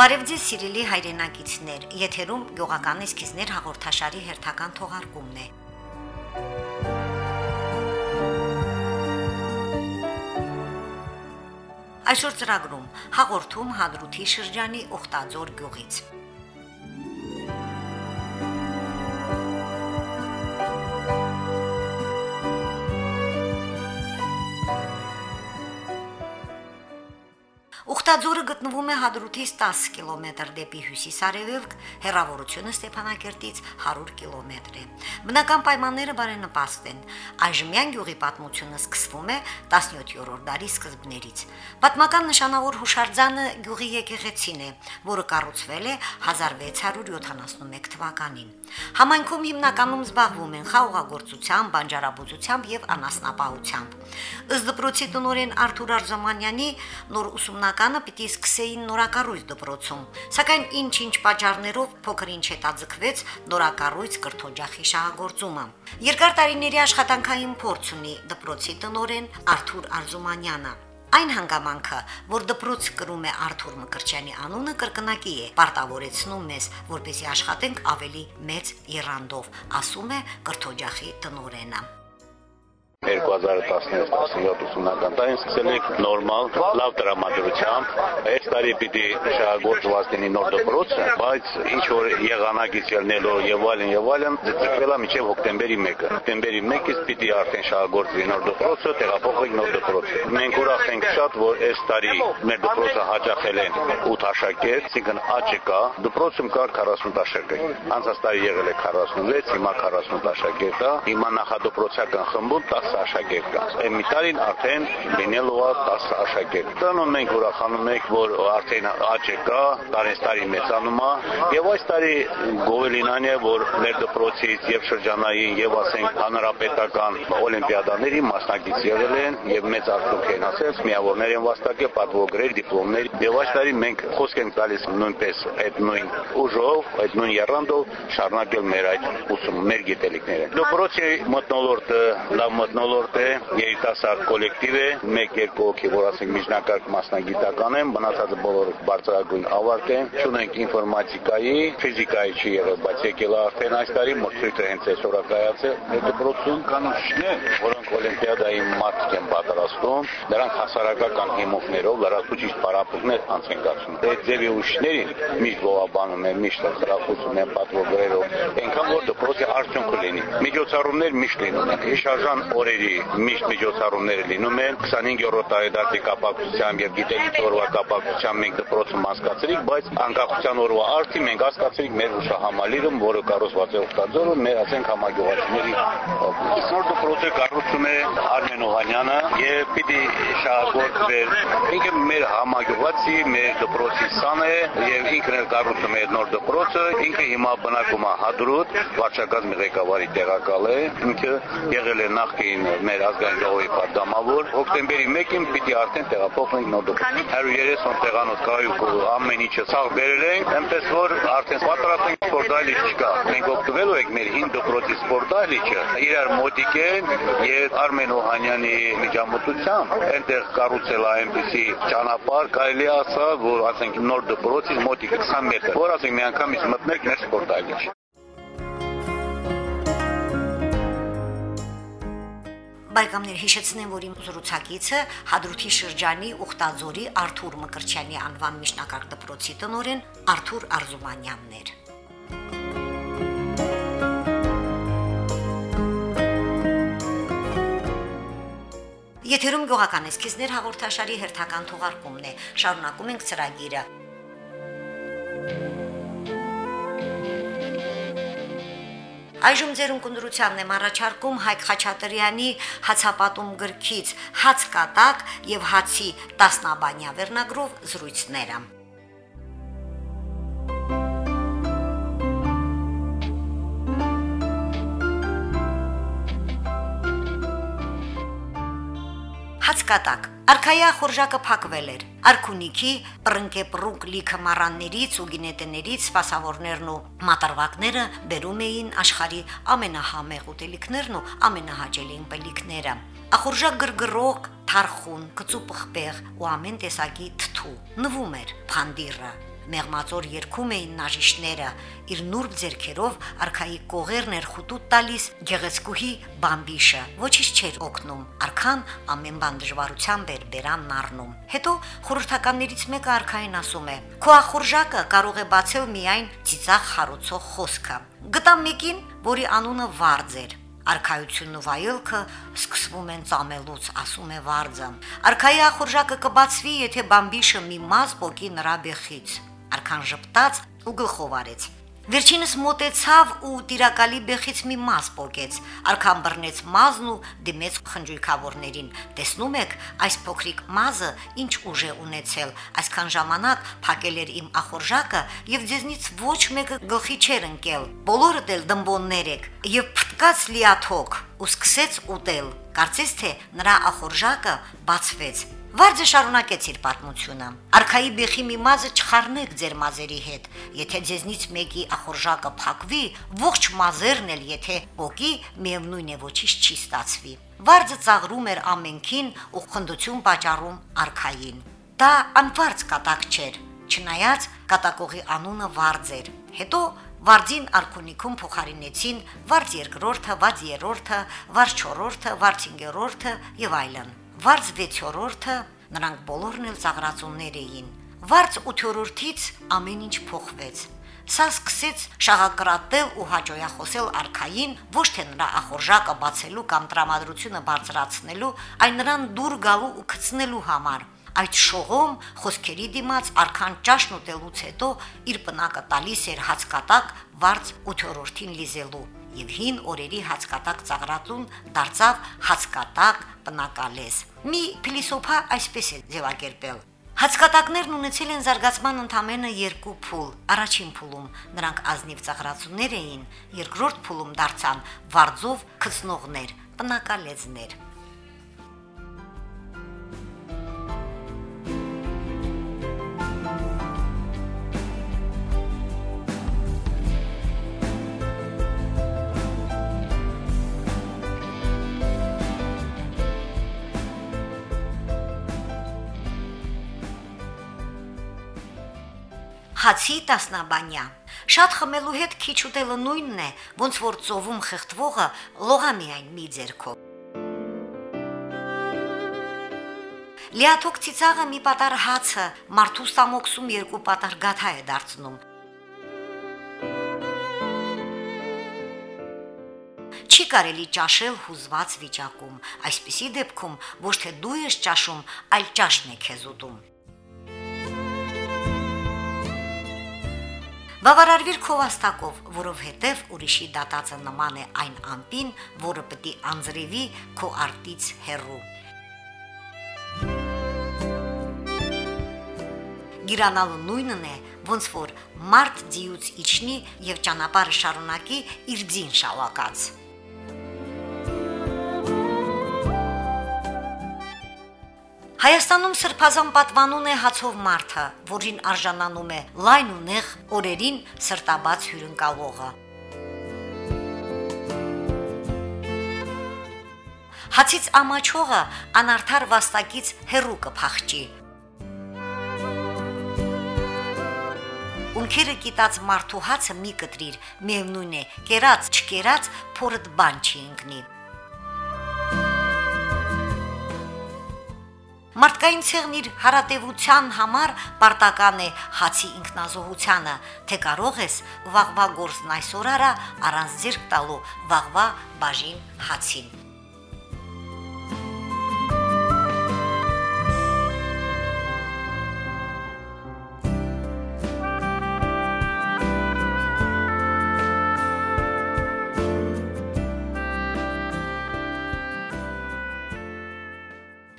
Բարև ձեզ սիրելի հայրենակիցներ, եթերում գյուղական էսքիզներ հաղորդաշարի հերթական թողարկումն է։ Այսօր ծրագրում հաղորդում Հադրութի շրջանի Օխտաձոր գյուղից։ Ուխտաձորը գտնվում է Հադրութից 10 կիլոմետր դեպի հյուսիս-արևելք, հեռավորությունը Ստեփանակերտից 100 կիլոմետր է։ Բնական պայմանները բարենպաստ են։ Այժմյան գյուղի պատմությունը սկսվում է 17-րդ դարի սկզբներից։ Պատմական նշանավոր հուշարձանը գյուղի եկեղեցին է, որը կառուցվել է 1671 թվականին։ Համայնքում հիմնականում զբաղվում են խաղողագործությամբ, բանջարաբուծությամբ եւ անասնապահությամբ։ Ըստ դպրոցի տնօրեն Արթուր Արզամանյանի նոր ուսումնականը պիտի սկսեին նորակառույց դպրոցում, սակայն ինչ-ինչ պատճառներով փոքր-ինչ հետաձգվեց նորակառույց կրթօջախի շահագործումը։ Երկար տարիների աշխատանքային փորձ ունի դպրոցի տնօրեն Արթուր Արզումանյանը։ Այն հանգամանքը, որ դպրոց կրում է Արթուր Մկրտչյանի անունը կրկնակի է, պարտավորեցնում մեզ, որպեսզի աշխատենք ավելի մեծ երանդով, ասում է կրթօջախի տնօրենը։ 2016-17 ուսումնական տարին սկսել ենք նորմալ, լավ տրամադրությամբ։ Այս տարի պիտի շահագործված լինի նոր դպրոցը, բայց ինչ որ եղանակից ելնելով եւ այլն եւ այլն է մինչեւ հոկտեմբերի 1-ը։ Հոկտեմբերի 1-ից պիտի արդեն շահագործվի նոր դպրոցը, տեղափոխվի նոր դպրոց։ Մենք ուրախ ենք շատ, որ այս տարի մեր դպրոցը հաջողել են 8 աշակերտ, այսինքն աճը կա։ Դպրոցում կար 40 աշակերտ։ Անցած տարի եղել է 46, հիմա 48 աշակերտ է։ Հիմա նախադպրոցական խմբում 10 աշակերտ կա։ Այն մի տարին արդեն լինելու է 10 աշակերտ։ Դրանով մենք ուրախանում ենք, որ արդեն աճը կա, տարես տարի մեծանում է, եւ այս տարի գովելինան է, որ մեր դպրոցից եւ շրջանային եւ ասենք հանրապետական օլիմպիադաների մասնակից եղել են եւ մեծ արդյունք են ասել, միավորներ են վաստակել, պատվոգրեր, դիպլոմներ եւ այս տարի մենք խոսք ենք տալիս նույնպես այդ նույն ուժով, այդ նույն երանդով շարունակել մեր այդ ուսումը, մեր գիտելիքները։ Դպրոցի մտնոլորտը լավ մտնոլորտ է, երիտասարդ կոլեկտիվ է, 1-2 հոգի, որ ասենք միջնակարգ մասնագիտական են, մնացածը բոլորը բարձրագույն ավարտ են, ունենք ինֆորմատիկայի, ֆիզիկայի չի եղել, բայց եկել արդեն այս տարի մրցույթը հենց այսօր է կայացել։ դպրոցում կան ուսուցիչներ, որոնք օլիմպիադայի մատք են պատրաստում, նրանք հասարակական հիմունքներով լրացուցիչ պարապմունքներ անց են կացնում։ Այդ ձևի ուսուցիչներին միշտ ողաբանում են, միշտ խրախուսում են պատվոգրերով, այնքան որ դպրոցի արդյունքը լինի։ Միջոցառումներ միշտ լինում են։ Հիշարժան օրերի միշտ միջոցառումներ լինում են 25-րդ տարեդարձի կապակցությամբ եւ գիտելիքի օրվա կապակցությամբ մենք դպրոցում հասկացրինք, բայց անկախության օրվա արդի մենք հասկացրինք մեր հուշահամալիրը, որը կառուցված է Օխտաձորում, մեր ասենք համագյուղացիների նոր դպրոցը կառուցում է Արմեն Օհանյանը եւ պիտի շահագործվեր ինքը մեր համագյուղացի, մեր դպրոցի սան է եւ ինքն էլ կառուցում է նոր դպրոցը, ինքը հիմա բնակում է Հադրուտ, վարչակազմի ղեկավարի տեղակալ է, ինքը եղել է նախկին Ալիևին մեր ազգային ժողովի պատգամավոր, հոկտեմբերի 1-ին պիտի արդեն տեղափոխվենք Նոդոկ։ 130 տեղանոց կայուկ ամեն ինչը ցավ բերել ենք, այնպես որ արդեն պատրաստ ենք սպորտալիչ չկա։ Մենք օգտվելու ենք մեր 5 դպրոցի սպորտալիչը, իրար մոտիկ են եւ Արմեն Օհանյանի միջամտությամբ այնտեղ կառուցել այնպիսի ճանապարհ, կարելի ասա, որ ասենք նոր դպրոցից մոտիկ 20 մետր, որ ասենք միանգամից մտնել մեր սպորտալիչ։ Բայկամներ հիշեցնեմ, որ իմ զրուցակիցը Հադրութի շրջանի Ուխտաձորի Արթուր Մկրտչյանի անվան միջնակարգ դպրոցի տնօրեն Արթուր Արզումանյանն էր։ Եթերում գյուղական էսքիզներ հաղորդաշարի հերթական թողարկումն է։ Շարունակում ենք ծրագիրը։ Այժմ ձեր ունկնդրությանն եմ առաջարկում Հայկ Խաչատրյանի հացապատում գրքից հաց կատակ եւ հացի տասնաբանյա վերնագրով զրույցները։ Հացկատակ. Արքայա խորժակը փակվել էր։ Արքունիքի պրնկեպրուկ լիքը մառաններից ու գինետեներից սպասավորներն ու մատարվակները բերում էին աշխարի ամենահամեղ ուտելիքներն ու ամենահաճելի ըմպելիքները։ Ախորժակ գրգռող, թարխուն, կծու պղպեղ ու ամեն տեսակի թթու նվում էր փանդիրը Մեղմածոր երգում էին նաժիշները, իր նուրբ ձերքերով արքայի կողերն էր խուտուտ տալիս գեղեցկուհի բամբիշը։ Ոչինչ չէր օգնում։ Արքան ամեն բան դժվարությամբ էր բերանն առնում։ Հետո խորհրդականներից մեկը արքային ասում է. «Քո ախորժակը կարող է բացել միայն ծիծաղ խառուցող խոսքը»։ Գտամ մեկին, որի անունը Վարձ էր։ Արքայությունն ու վայելքը սկսվում են ծամելուց, ասում է Վարձը։ Արքայի ախորժակը կբացվի, եթե բամբիշը մի մազ փոկի նրա բեխից։ Արքան ժպտաց ու գլխով արեց։ Վերջինս մոտեցավ ու տիրակալի բեխից մի մազ պոկեց։ Արքան բռնեց մազն ու դիմեց խնջույքավորներին։ Տեսնում եք, այս փոքրիկ մազը ինչ ուժ է ունեցել։ Այսքան ժամանակ փակել էր իմ ախորժակը եւ ձեզնից ոչ մեկը գլխի չէր ընկել։ Բոլորը դել դմբոններ եք եւ փտկած լիաթոք ու սկսեց ուտել։ Կարծես թե նրա ախորժակը բացվեց։ Վարձը շարունակեց իր պատմությունը։ Արքայի բեխի մի մազը չխառնեք ձեր մազերի հետ։ Եթե ձեզնից մեկի ախորժակը փակվի, ողջ մազերն էլ եթե ոգի, միևնույն է ոչինչ չի ստացվի։ Վարձը ծաղրում էր ամենքին ու խնդություն պատճառում արքային։ Դա անվարձ կատակ չէր, չնայած կատակողի անունը Վարձ էր։ Հետո Վարձին արքունիքում փոխարինեցին վարձ երկրորդը, վարձ երրորդը, վարձ չորրորդը, վարձ հինգերորդը եւ այլն վարձ 6-րդը նրանք բոլորն էլ ծաղրածուններ էին։ Վարձ 8-րդից ամեն ինչ փոխվեց։ Սա սկսեց շաղակրատել ու հաջողախոսել արքային ոչ թե նրա ախորժակը բացելու կամ տրամադրությունը բարձրացնելու, այլ նրան դուր գալու ու գցնելու համար։ Այդ շողում խոսքերի դիմաց արքան ճաշն ուտելուց հետո իր պնակը տալիս էր հացկատակ վարձ 8-րդին լիզելու եւ հին օրերի հացկատակ ծաղրատուն դարձավ հացկատակ բնակալես։ Մի փիլիսոփա այսպես է ձևակերպել. Հացկատակներն ունեցել են զարգացման ընդամենը երկու փուլ։ Առաջին փուլում նրանք ազնիվ ծաղրացուներ էին, երկրորդ փուլում դարձան վարձով քծնողներ, բնակալեզներ։ Հացի տասնաբանյա Շատ խմելու հետ քիչ ուտելը նույնն է, ոնց որ ծովում խեղդվողը լողա միայն մի ձերքով։ Լիաթոք ծիծաղը մի պատար հացը մարդու ստամոքսում երկու պատար գաթա է դարձնում։ Չի կարելի ճաշել հուզված վիճակում։ Այսպիսի դեպքում ոչ թե դու ես ճաշում, այլ ճաշն է քեզ ուտում։ Բավարարվիր քո վաստակով, որովհետև ուրիշի դատածը նման է այն ամպին, որը պիտի անձրևի քո արտից հեռու։ Գիրանալու նույնն է, ոնց որ մարդ ձիուց իջնի եւ ճանապարհը շարունակի իր ձին շալակած։ Հայաստանում սրբազան պատվանուն է հացով մարդը, որին արժանանում է լայն ու նեղ օրերին սրտաբաց հյուրընկալողը։ Հացից ամաչողը անարդար վաստակից հերու կփախչի։ Ունքերը կիտած մարդու հացը մի կտրիր, միևնույն է, կերած, չկերած, փորդ բան չի ընկնի։ Մարդկային ցեղն իր հարատևության համար պարտական է հացի ինքնազոհությանը, թե կարող ես վաղվա գործն այսօր արա առանց ձերք տալու վաղվա բաժին հացին։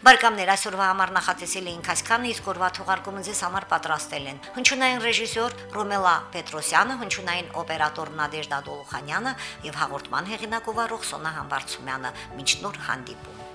Բարգամներ այսօրվա համար նախատեսել էինք այսքանը, իսկ օրվա թողարկումը ձեզ համար պատրաստել են հնչյունային ռեժիսոր Ռոմելա Պետրոսյանը, հնչյունային օպերատոր Նադեժդա Դոլուխանյանը եւ հաղորդման հեղինակ ով Ռոքսոնա Համբարձումյանը։ Մինչ նոր հանդիպում։